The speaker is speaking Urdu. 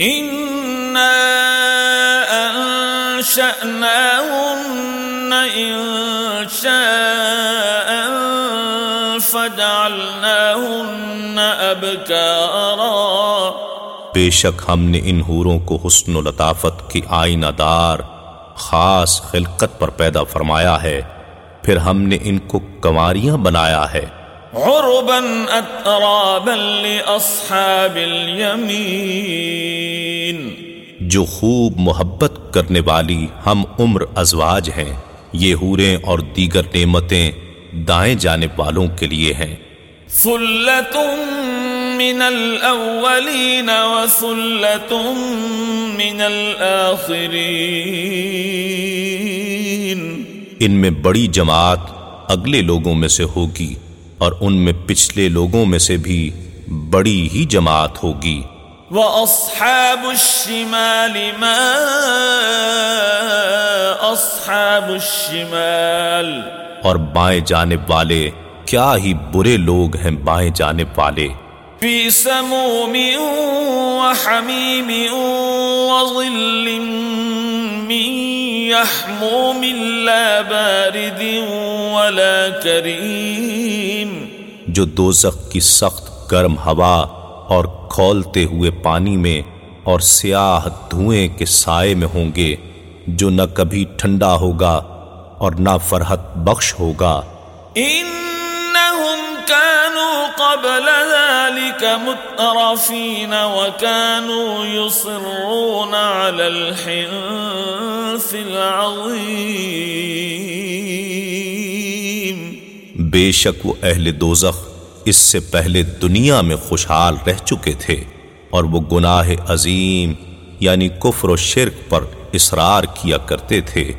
إنا أنشأناهن إنشاء فجعلناهن أبكارا بے شک ہم نے ان حوروں کو حسن و لطافت کی آئینہ دار، خاص خلقت پر پیدا فرمایا ہے۔ پھر ہم نے ان کو کماریاں بنایا ہے۔ عربا اترابا لاصحاب الیمین جو خوب محبت کرنے والی ہم عمر ازواج ہیں یہ حوریں اور دیگر نعمتیں دائیں جانب والوں کے لیے ہیں۔ ثلت من الاولین وثلت من الاخرین ان میں بڑی جماعت اگلے لوگوں میں سے ہوگی۔ اور ان میں پچھلے لوگوں میں سے بھی بڑی ہی جماعت ہوگی۔ وَأَصْحَابُ الشِّمَالِ مَا أَصْحَابُ الشِّمَالِ اور بائیں جانب والے کیا ہی برے لوگ ہیں بائیں جانب والے۔ فِي سَمُومٍ وَحَمِيمٍ وَظِلٍّ يَحْمُومٍ لَا بَارِدٍ وَلَا كَرِيمٍ. جو دوزخ کی سخت گرم ہوا اور کھولتے ہوئے پانی میں اور سیاہ دھوئیں کے سائے میں ہوں گے جو نہ کبھی ٹھنڈا ہوگا اور نہ فرحت بخش ہوگا۔ انہم كانوا قبل ذلك مترفین وكانوا يصرون على العظیم بے شک وہ اہل دوزخ اس سے پہلے دنیا میں خوشحال رہ چکے تھے اور وہ گناہ عظیم یعنی کفر و شرک پر اصرار کیا کرتے تھے۔